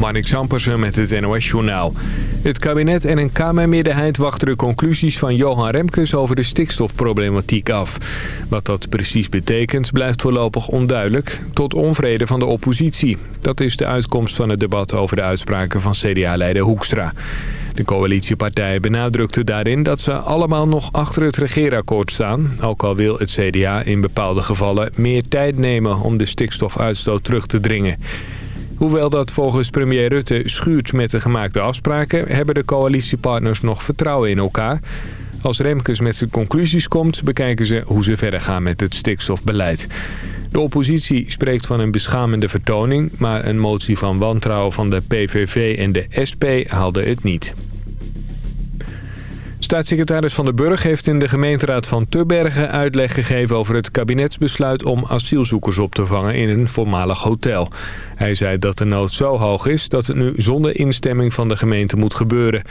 Marnik Zampersen met het NOS-journaal. Het kabinet en een Kamermeerderheid wachten de conclusies van Johan Remkes over de stikstofproblematiek af. Wat dat precies betekent blijft voorlopig onduidelijk, tot onvrede van de oppositie. Dat is de uitkomst van het debat over de uitspraken van CDA-leider Hoekstra. De coalitiepartijen benadrukten daarin dat ze allemaal nog achter het regeerakkoord staan. Ook al wil het CDA in bepaalde gevallen meer tijd nemen om de stikstofuitstoot terug te dringen. Hoewel dat volgens premier Rutte schuurt met de gemaakte afspraken... hebben de coalitiepartners nog vertrouwen in elkaar. Als Remkes met zijn conclusies komt... bekijken ze hoe ze verder gaan met het stikstofbeleid. De oppositie spreekt van een beschamende vertoning... maar een motie van wantrouwen van de PVV en de SP haalde het niet. Staatssecretaris Van den Burg heeft in de gemeenteraad van Tubbergen uitleg gegeven over het kabinetsbesluit om asielzoekers op te vangen in een voormalig hotel. Hij zei dat de nood zo hoog is dat het nu zonder instemming van de gemeente moet gebeuren.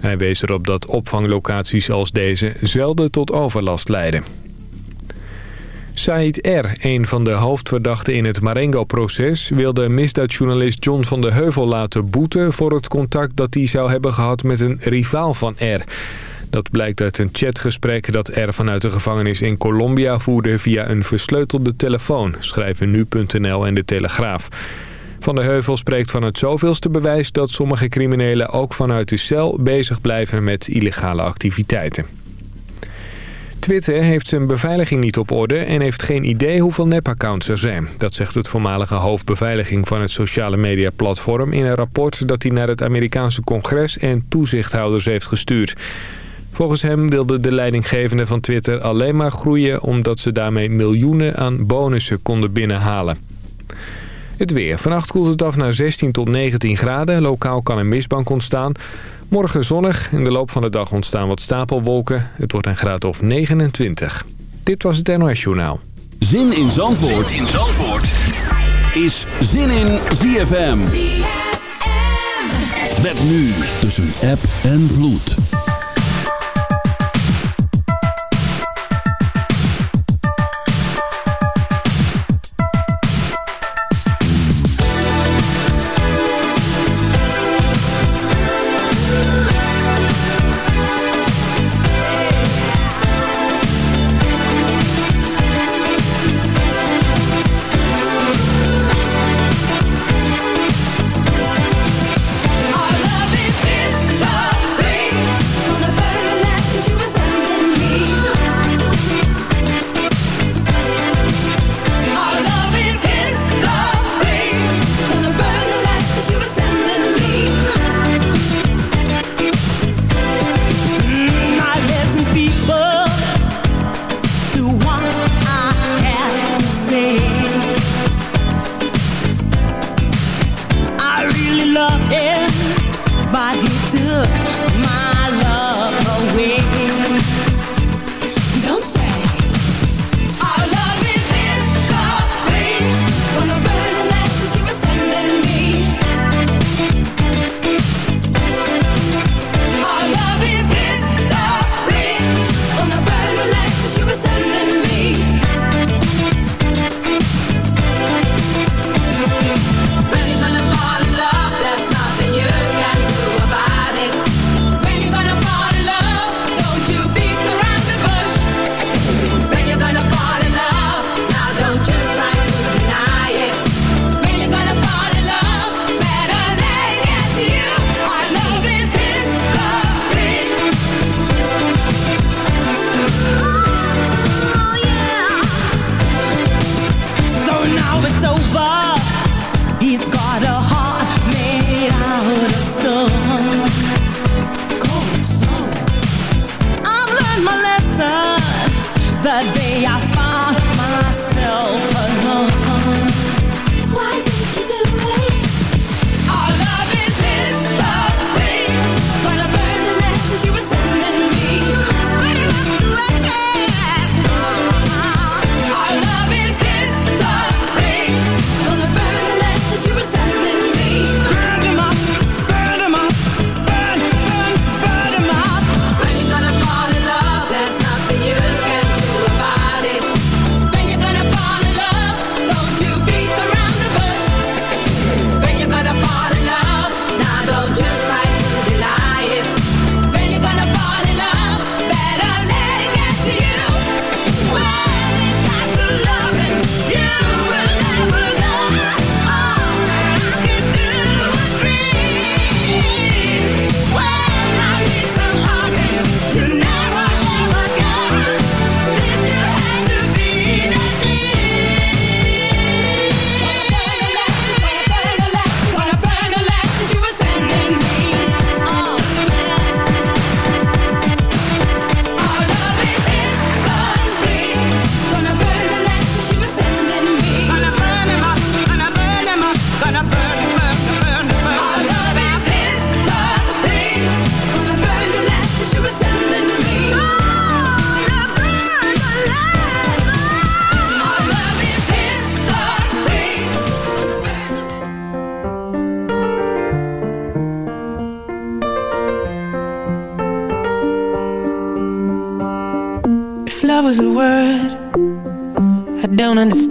Hij wees erop dat opvanglocaties als deze zelden tot overlast leiden. Said R., een van de hoofdverdachten in het Marengo-proces... wilde misdaadjournalist John van de Heuvel laten boeten... voor het contact dat hij zou hebben gehad met een rivaal van R. Dat blijkt uit een chatgesprek dat R vanuit de gevangenis in Colombia voerde... via een versleutelde telefoon, schrijven nu.nl en De Telegraaf. Van de Heuvel spreekt van het zoveelste bewijs... dat sommige criminelen ook vanuit de cel bezig blijven met illegale activiteiten. Twitter heeft zijn beveiliging niet op orde en heeft geen idee hoeveel nepaccounts er zijn. Dat zegt het voormalige hoofdbeveiliging van het sociale media platform in een rapport dat hij naar het Amerikaanse congres en toezichthouders heeft gestuurd. Volgens hem wilde de leidinggevende van Twitter alleen maar groeien... omdat ze daarmee miljoenen aan bonussen konden binnenhalen. Het weer. Vannacht koelt het af naar 16 tot 19 graden. Lokaal kan een mistbank ontstaan. Morgen zonnig. In de loop van de dag ontstaan wat stapelwolken. Het wordt een graad of 29. Dit was het NOS Journaal. Zin in Zandvoort, zin in Zandvoort. is Zin in ZFM. ZFM. Met nu tussen app en vloed.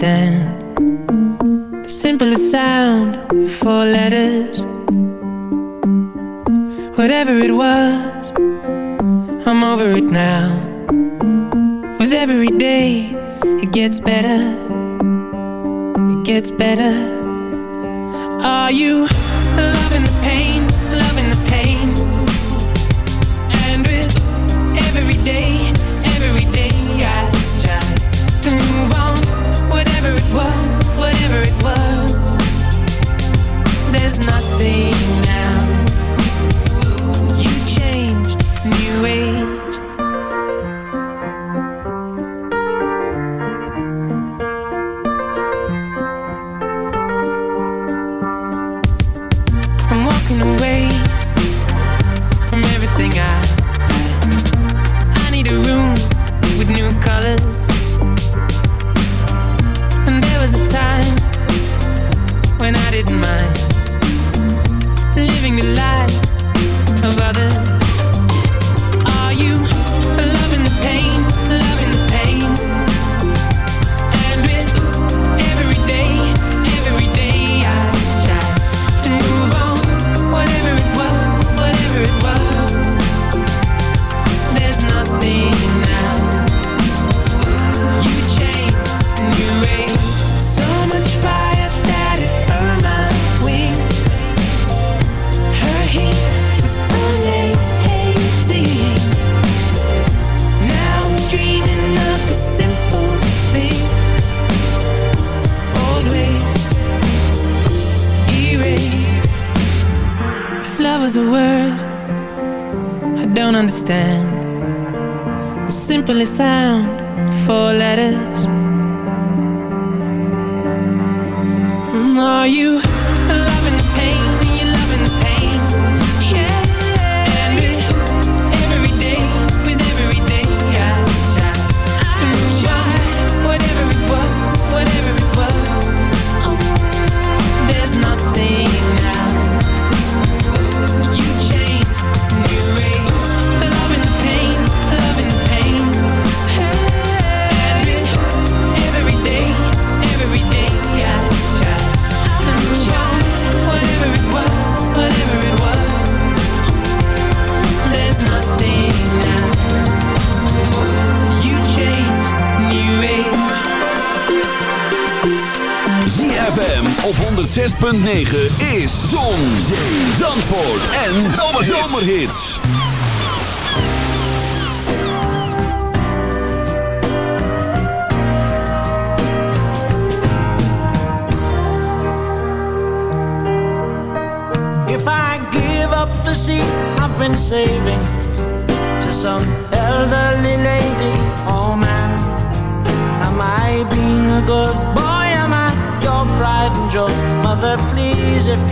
Understand The simplest sound of Four letters. Whatever it was I'm over it now. With every day It gets better. It gets better. Are you only sound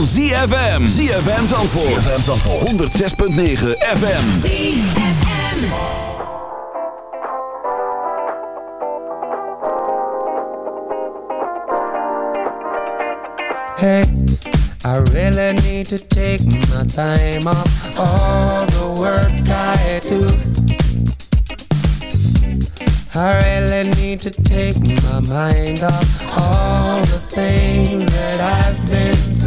Van ZFM. ZFM Zandvoort. ZFM Zandvoort. 106.9 FM. ZFM. Hey, I really need to take my time off all the work I do. I really need to take my mind off all the things that I've been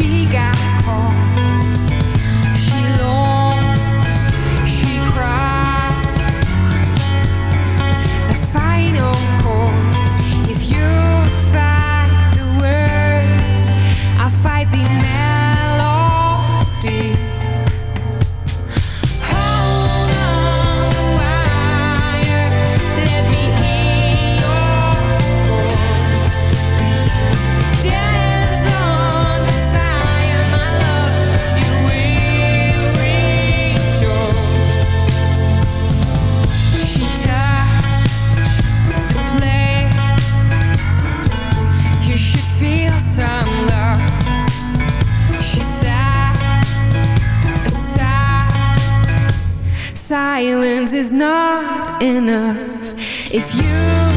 she got caught. enough. If you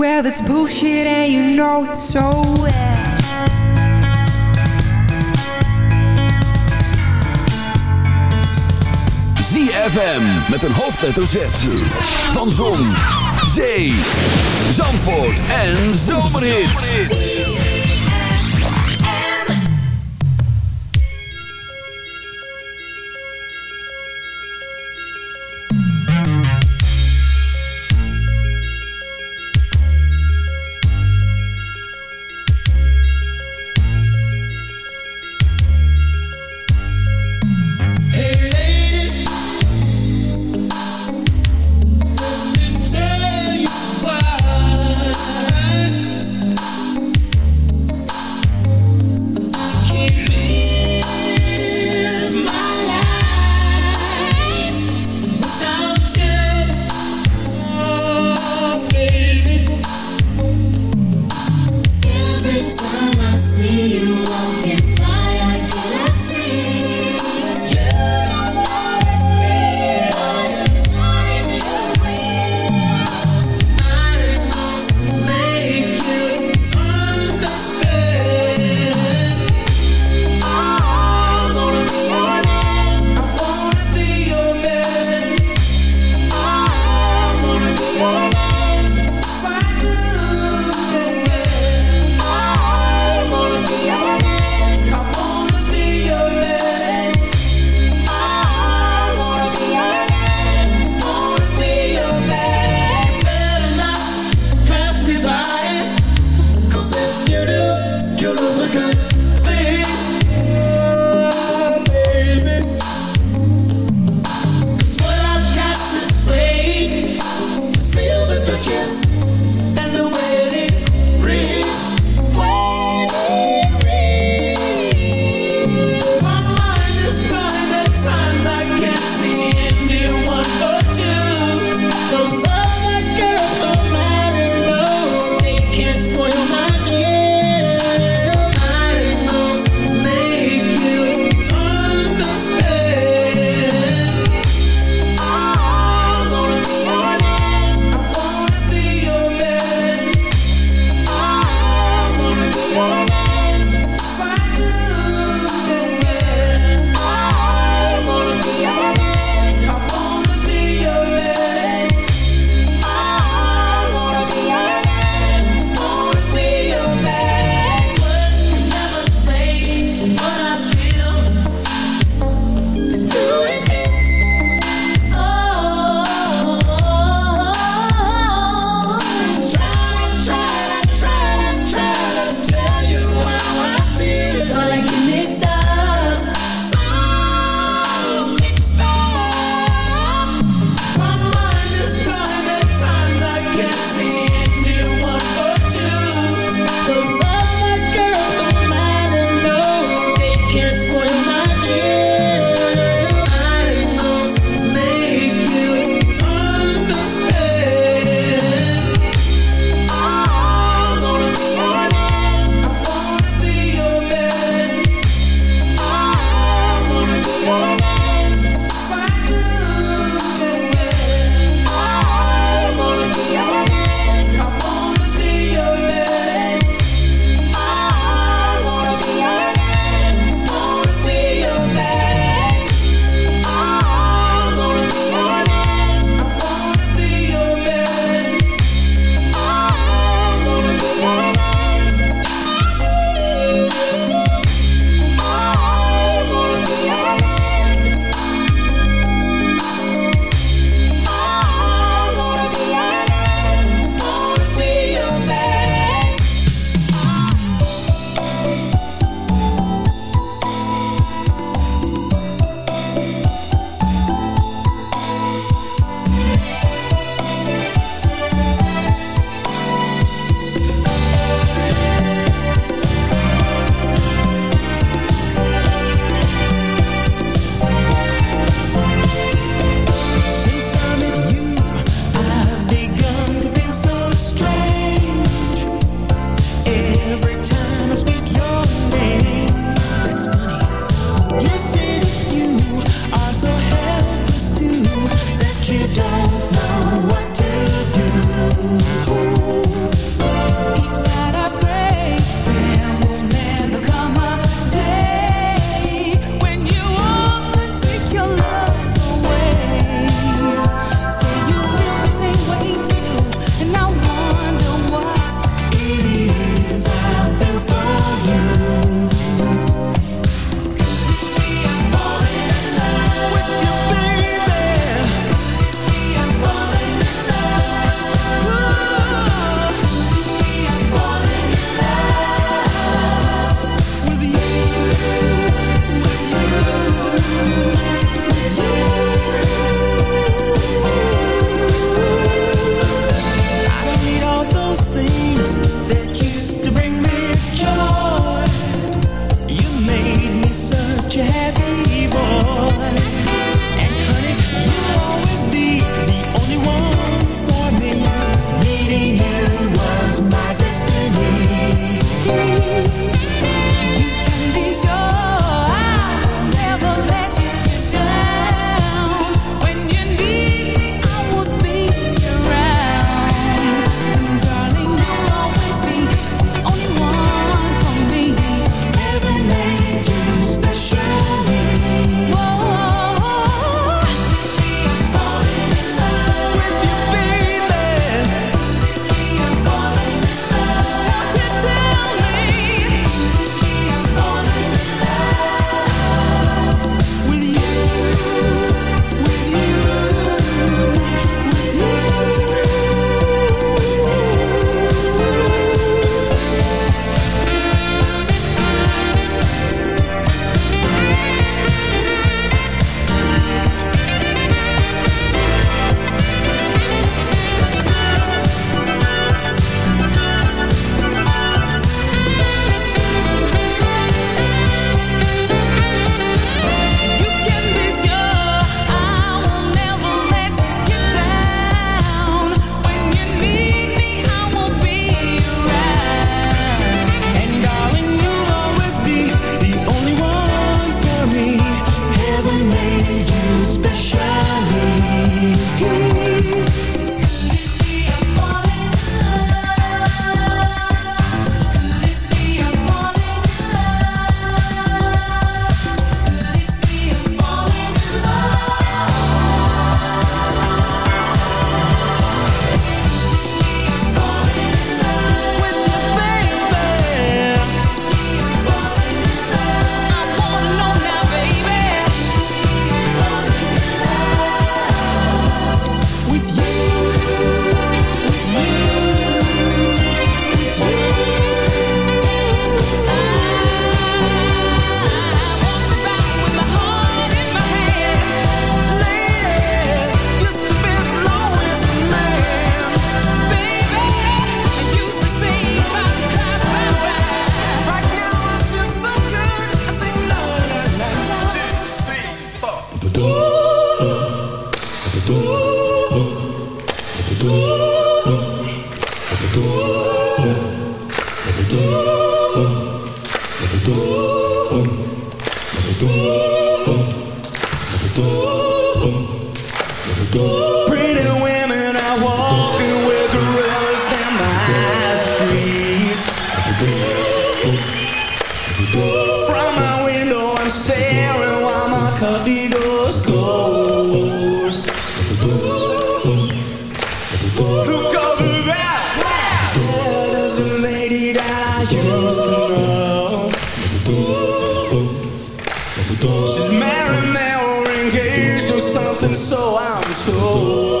Well, that's bullshit and you know it so well ZFM met een hoofdletter Z Van Zon, Zee, Zandvoort en Zomerhits. soul.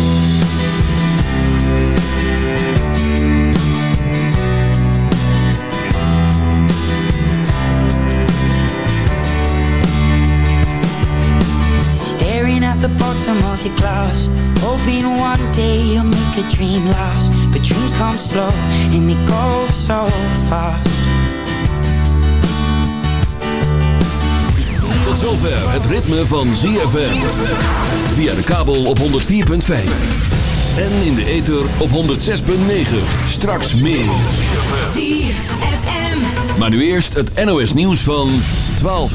Your Hoping one day you'll make a dream last But dreams come slow and they go so fast Tot zover het ritme van ZFM. Via de kabel op 104.5. En in de ether op 106.9. Straks meer. Maar nu eerst het NOS nieuws van 12 uur.